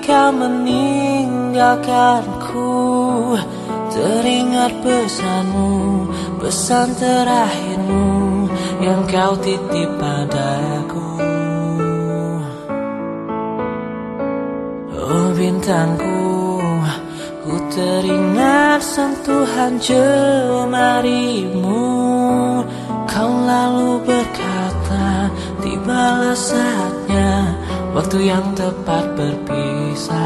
Kau meninggalkanku Teringat pesanmu Pesan terakhirmu Yang kau titip padaku. Oh bintangku Ku teringat sentuhan jemarimu. Kau lalu berkata Tibalah saatnya Waktu yang tepat berpisah.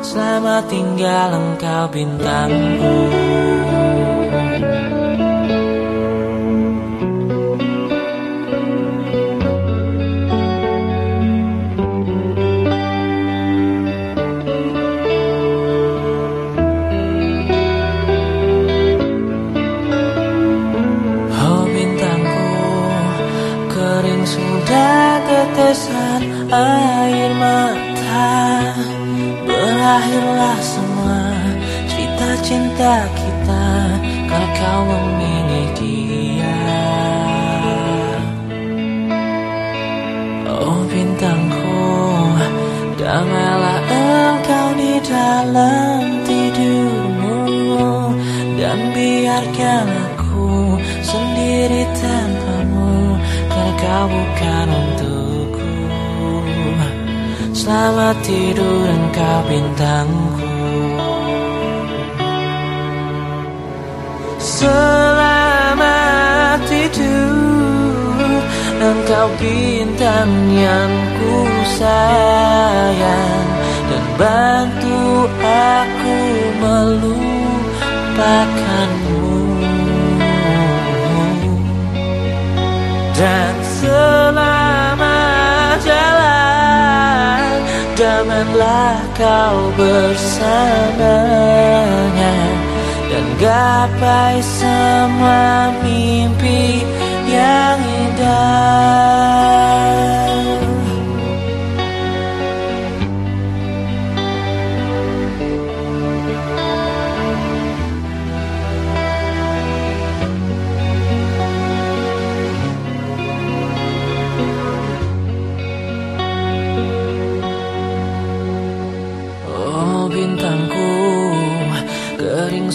Selamat tinggal engkau bintangku Kering sudah tetesan air mata. Berakhirlah semua cerita cinta kita Karena kau memilih dia. Oh bintangku Damailah kau bukan untukku. Selamat tidur engkau bintangku. Selamat tidur Engkau bintang yang ku sayang. Dan bantu aku melupakanmu Janganlah kau bersamanya Dan gapai semua mimpi yang indah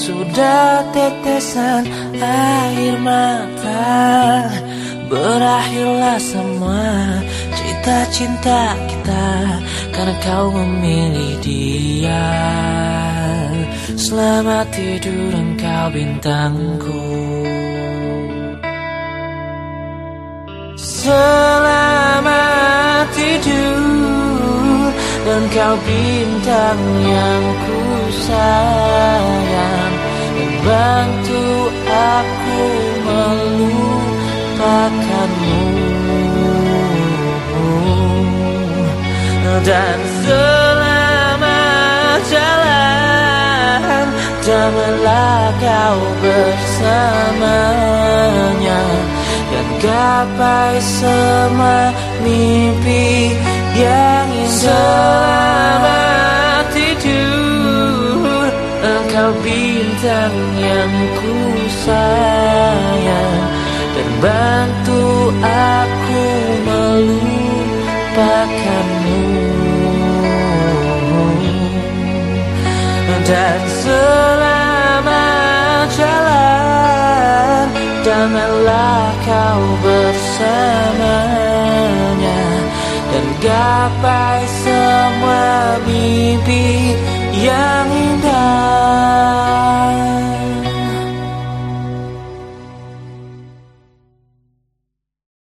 sudah tetesan air mata Berakhirlah semua cerita cinta kita Karena kau memilih dia. Selamat tidur engkau bintangku. Selamat tidur Dan kau bintang yang ku sayang bantu aku melupakanmu. Dan selama jalan Janganlah kau bersamanya. Dan gapai semua mimpi yang indah Selamat tidur Bintang yang ku sayang. Dan bantu aku melupakanmu. Dan selama jalan Janganlah kau bersamanya. Dan gapai semua mimpi yang